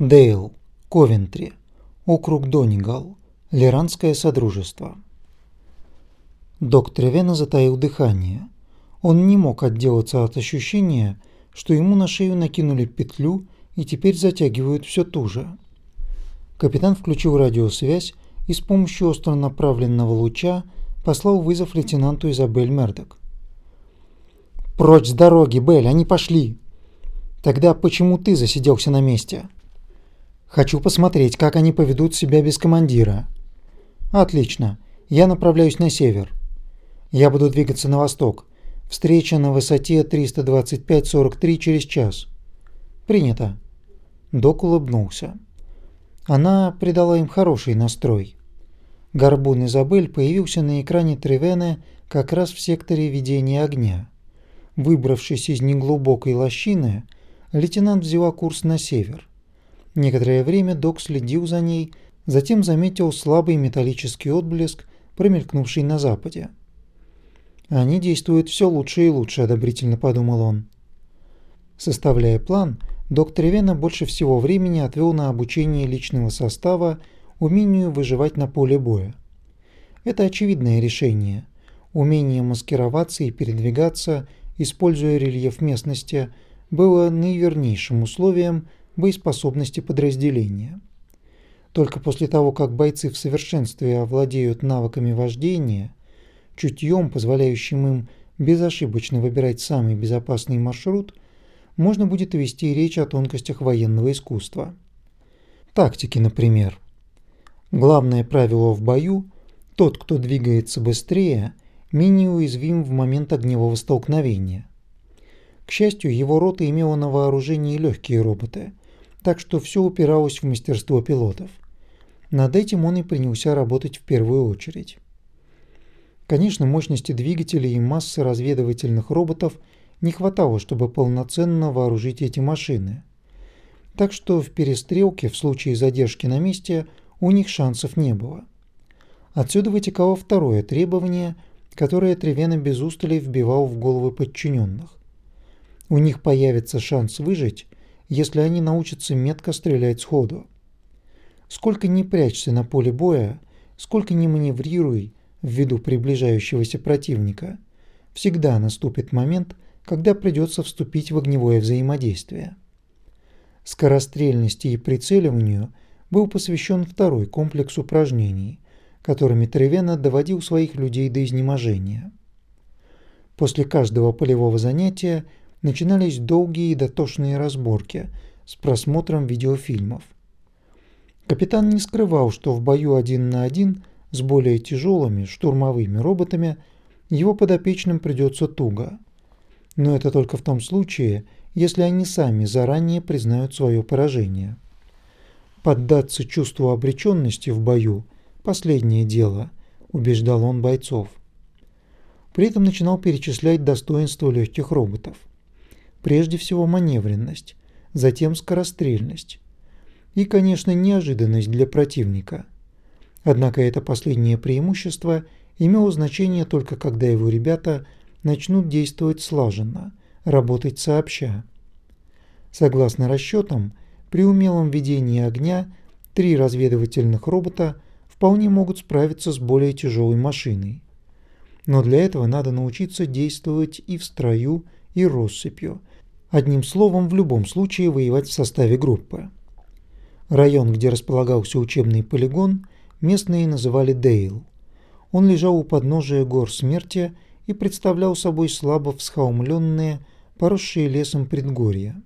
Дейл, Ковентри, округ Донигал, Лиранское Содружество. Доктор Вена затаил дыхание. Он не мог отделаться от ощущения, что ему на шею накинули петлю и теперь затягивают все туже. Капитан включил радиосвязь и с помощью остро направленного луча послал вызов лейтенанту Изабель Мердок. «Прочь с дороги, Белль, они пошли!» «Тогда почему ты засиделся на месте?» «Хочу посмотреть, как они поведут себя без командира». «Отлично. Я направляюсь на север. Я буду двигаться на восток. Встреча на высоте 325-43 через час». «Принято». Док улыбнулся. Она придала им хороший настрой. Горбун Изабель появился на экране Тревене как раз в секторе ведения огня. Выбравшись из неглубокой лощины, лейтенант взяла курс на север. Некоторое время док следил за ней, затем заметил слабый металлический отблеск, промелькнувший на западе. «Они действуют все лучше и лучше», – одобрительно подумал он. Составляя план, доктор Вена больше всего времени отвел на обучение личного состава умению выживать на поле боя. Это очевидное решение. Умение маскироваться и передвигаться, используя рельеф местности, было наивернейшим условием боеспособности подразделения. Только после того, как бойцы в совершенстве овладеют навыками вождения, чутьем, позволяющим им безошибочно выбирать самый безопасный маршрут, можно будет вести речь о тонкостях военного искусства. Тактики, например. Главное правило в бою – тот, кто двигается быстрее, менее уязвим в момент огневого столкновения. К счастью, его рота имела на вооружении легкие роботы, так что все упиралось в мастерство пилотов. Над этим он и принялся работать в первую очередь. Конечно, мощности двигателей и массы разведывательных роботов не хватало, чтобы полноценно вооружить эти машины. Так что в перестрелке в случае задержки на месте – у них шансов не было. Отсюда вытекало второе требование, которое Тревена без устали вбивал в головы подчиненных. У них появится шанс выжить, если они научатся метко стрелять сходу. Сколько ни прячься на поле боя, сколько ни маневрируй виду приближающегося противника, всегда наступит момент, когда придется вступить в огневое взаимодействие. Скорострельности и прицеливанию был посвящен второй комплекс упражнений, которыми Тревена доводил своих людей до изнеможения. После каждого полевого занятия начинались долгие и дотошные разборки с просмотром видеофильмов. Капитан не скрывал, что в бою один на один с более тяжелыми штурмовыми роботами его подопечным придется туго. Но это только в том случае, если они сами заранее признают свое поражение. Поддаться чувству обреченности в бою – последнее дело, убеждал он бойцов. При этом начинал перечислять достоинства легких роботов. Прежде всего маневренность, затем скорострельность и, конечно, неожиданность для противника. Однако это последнее преимущество имело значение только когда его ребята начнут действовать слаженно, работать сообща. Согласно расчетам, при умелом ведении огня три разведывательных робота вполне могут справиться с более тяжелой машиной. Но для этого надо научиться действовать и в строю, и россыпью. Одним словом, в любом случае воевать в составе группы. Район, где располагался учебный полигон, местные называли Дейл. Он лежал у подножия гор смерти и представлял собой слабо всхаумленные, поросшие лесом предгорья.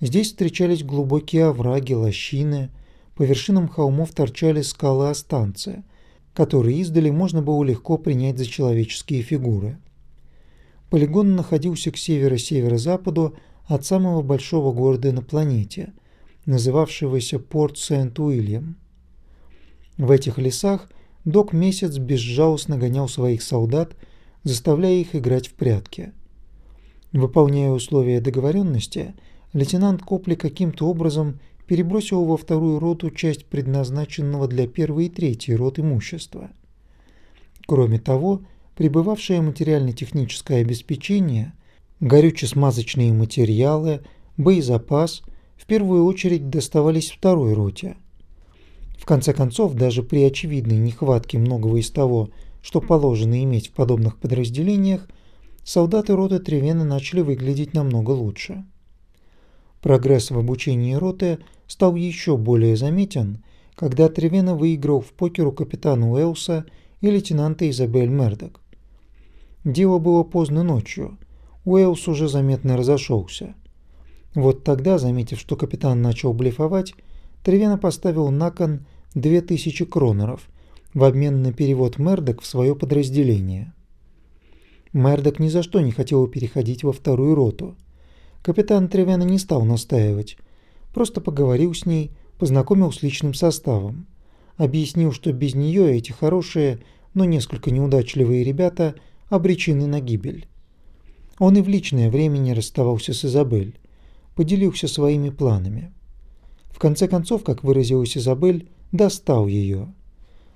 Здесь встречались глубокие овраги, лощины, по вершинам холмов торчали скалы Останция, которые издали можно было легко принять за человеческие фигуры. Полигон находился к северо-северо-западу от самого большого города на планете, называвшегося Порт Сент-Уильям. В этих лесах док месяц безжалостно гонял своих солдат, заставляя их играть в прятки. Выполняя условия договоренности, лейтенант Копли каким-то образом перебросил во вторую роту часть предназначенного для первой и третьей рот имущества. Кроме того, прибывавшее материально-техническое обеспечение, горюче-смазочные материалы, боезапас – в первую очередь доставались второй роте. В конце концов, даже при очевидной нехватке многого из того, что положено иметь в подобных подразделениях, солдаты роты Тревена начали выглядеть намного лучше. Прогресс в обучении роты стал еще более заметен, когда Тревена выиграл в покер у капитана Уэлса и лейтенанта Изабель Мердок. Дело было поздно ночью. Уэлс уже заметно разошелся. Вот тогда, заметив, что капитан начал блефовать, Тревена поставил на кон 2000 кронеров в обмен на перевод Мердок в свое подразделение. Мердок ни за что не хотел переходить во вторую роту. Капитан Тревена не стал настаивать, просто поговорил с ней, познакомил с личным составом, объяснил, что без нее эти хорошие, но несколько неудачливые ребята обречены на гибель. Он и в личное время не расставался с Изабель, поделился своими планами. В конце концов, как выразилась Изабель, достал ее.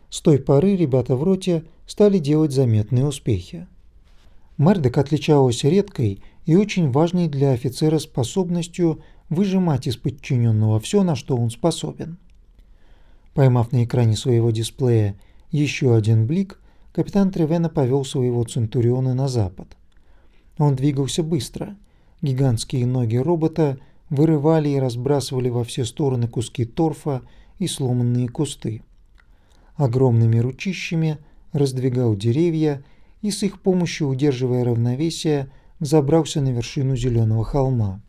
С той поры ребята в роте стали делать заметные успехи. Мердок отличалась редкой и очень важной для офицера способностью выжимать из подчиненного все, на что он способен. Поймав на экране своего дисплея еще один блик, капитан Тревена повел своего Центуриона на запад. Он двигался быстро. Гигантские ноги робота вырывали и разбрасывали во все стороны куски торфа и сломанные кусты. Огромными ручищами раздвигал деревья и с их помощью, удерживая равновесие, забрался на вершину зеленого холма.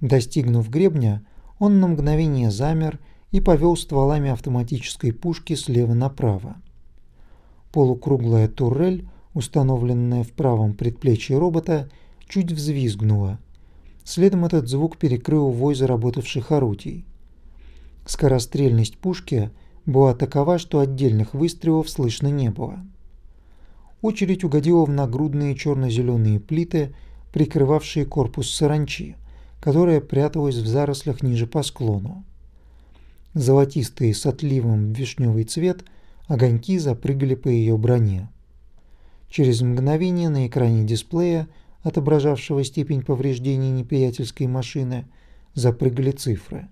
Достигнув гребня, он на мгновение замер и повел стволами автоматической пушки слева направо. Полукруглая турель, установленная в правом предплечье робота, чуть взвизгнула. Следом этот звук перекрыл вой заработавших орудий. Скорострельность пушки была такова, что отдельных выстрелов слышно не было. Очередь угодила в нагрудные черно-зеленые плиты, прикрывавшие корпус саранчи, которая пряталась в зарослях ниже по склону. Золотистые с отливом вишневый цвет огоньки запрыгали по ее броне. Через мгновение на экране дисплея, отображавшего степень повреждений неприятельской машины, запрыгали цифры.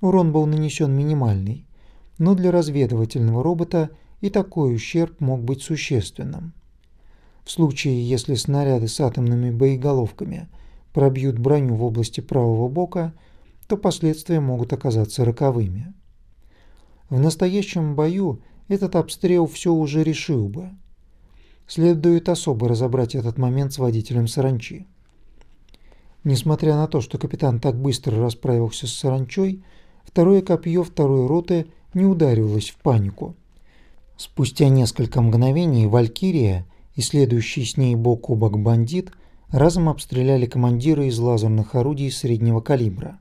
Урон был нанесен минимальный, но для разведывательного робота и такой ущерб мог быть существенным. В случае, если снаряды с атомными боеголовками пробьют броню в области правого бока, то последствия могут оказаться роковыми. В настоящем бою этот обстрел все уже решил бы. Следует особо разобрать этот момент с водителем саранчи. Несмотря на то, что капитан так быстро расправился с саранчой, второе копье второй роты не ударилось в панику. Спустя несколько мгновений Валькирия и следующий с ней бок о бок бандит разом обстреляли командира из лазерных орудий среднего калибра.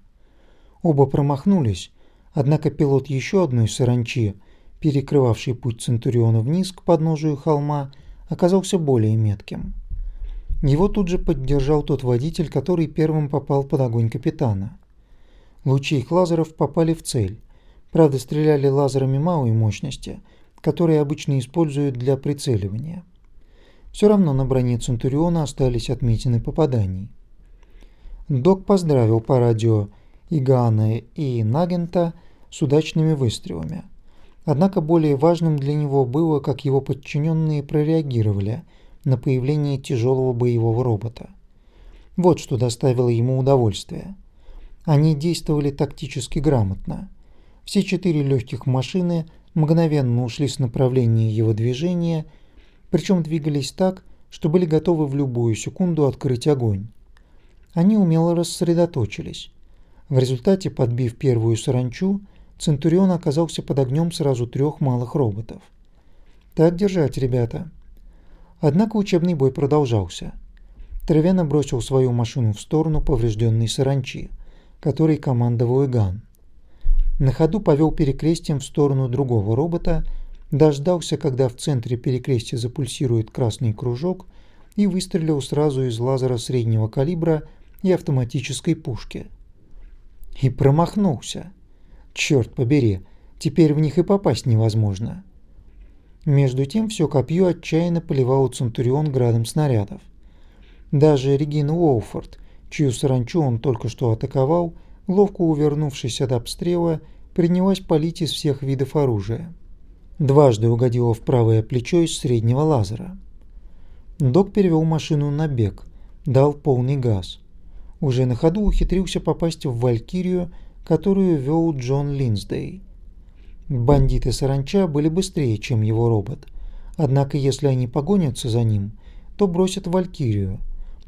Оба промахнулись, однако пилот еще одной саранчи, перекрывавший путь Центуриона вниз к подножию холма, оказался более метким. Его тут же поддержал тот водитель, который первым попал под огонь капитана. Лучи их лазеров попали в цель. Правда, стреляли лазерами малой мощности, которые обычно используют для прицеливания. Все равно на броне Центуриона остались отметины попаданий. Док поздравил по радио Игана и Нагента с удачными выстрелами. Однако более важным для него было, как его подчиненные прореагировали на появление тяжелого боевого робота. Вот что доставило ему удовольствие. Они действовали тактически грамотно. Все четыре легких машины мгновенно ушли с направления его движения, причем двигались так, что были готовы в любую секунду открыть огонь. Они умело рассредоточились. В результате, подбив первую саранчу, Центурион оказался под огнем сразу трех малых роботов. «Так держать, ребята!» Однако учебный бой продолжался. Тревена бросил свою машину в сторону поврежденной саранчи – который командовал Иган. На ходу повел перекрестием в сторону другого робота, дождался, когда в центре перекрестия запульсирует красный кружок и выстрелил сразу из лазера среднего калибра и автоматической пушки. И промахнулся. Черт побери, теперь в них и попасть невозможно. Между тем все копье отчаянно поливало Центурион градом снарядов. Даже Регина Уолфорд чью саранчу он только что атаковал, ловко увернувшись от обстрела, принялась палить из всех видов оружия. Дважды угодила в правое плечо из среднего лазера. Док перевел машину на бег, дал полный газ. Уже на ходу ухитрился попасть в Валькирию, которую вел Джон Линсдей. Бандиты Саранча были быстрее, чем его робот. Однако если они погонятся за ним, то бросят Валькирию,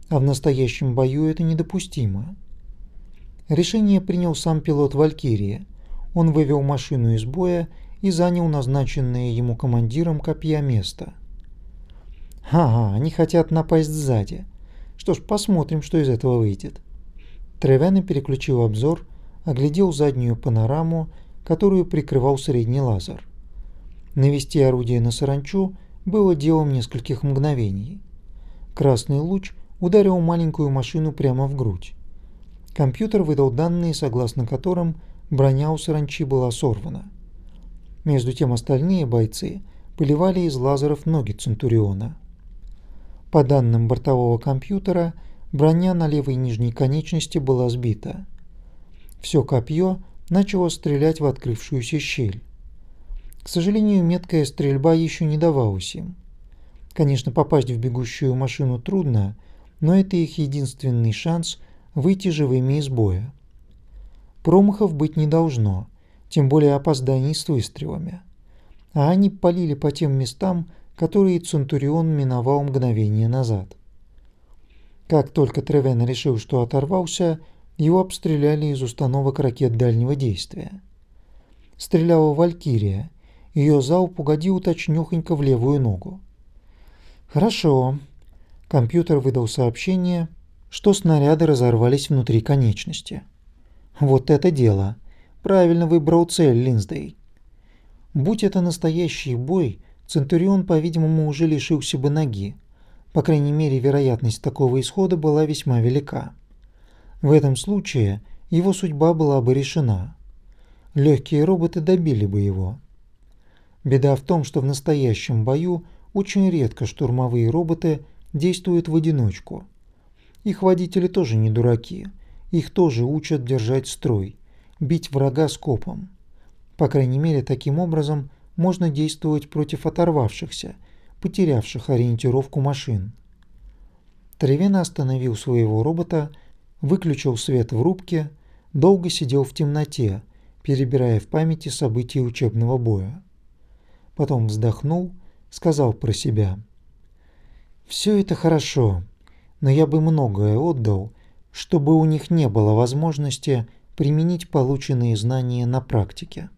а в настоящем бою это недопустимо. Решение принял сам пилот Валькирии. Он вывел машину из боя и занял назначенное ему командиром копья место. Ага, они хотят напасть сзади. Что ж, посмотрим, что из этого выйдет. Тревяна переключил обзор, оглядел заднюю панораму, которую прикрывал средний лазер. Навести орудие на саранчу было делом нескольких мгновений. Красный луч ударил маленькую машину прямо в грудь. Компьютер выдал данные, согласно которым броня у саранчи была сорвана. Между тем остальные бойцы поливали из лазеров ноги Центуриона. По данным бортового компьютера, броня на левой нижней конечности была сбита. Все копье начало стрелять в открывшуюся щель. К сожалению, меткая стрельба еще не давалась им. Конечно, попасть в бегущую машину трудно, но это их единственный шанс выйти живыми из боя. Промахов быть не должно, тем более опозданий с выстрелами. А они полили по тем местам, которые Центурион миновал мгновение назад. Как только Тревен решил, что оторвался, его обстреляли из установок ракет дальнего действия. Стреляла Валькирия, ее залп угодил точнёхонько в левую ногу. Хорошо. Компьютер выдал сообщение, что снаряды разорвались внутри конечности. Вот это дело. Правильно выбрал цель Линсдей. Будь это настоящий бой, Центурион, по-видимому, уже лишился бы ноги. По крайней мере, вероятность такого исхода была весьма велика. В этом случае его судьба была бы решена. Легкие роботы добили бы его. Беда в том, что в настоящем бою очень редко штурмовые роботы действуют в одиночку. Их водители тоже не дураки. Их тоже учат держать строй, бить врага скопом. По крайней мере, таким образом можно действовать против оторвавшихся, потерявших ориентировку машин. Тревена остановил своего робота, выключил свет в рубке, долго сидел в темноте, перебирая в памяти события учебного боя. Потом вздохнул, сказал про себя. «Все это хорошо, но я бы многое отдал, чтобы у них не было возможности применить полученные знания на практике».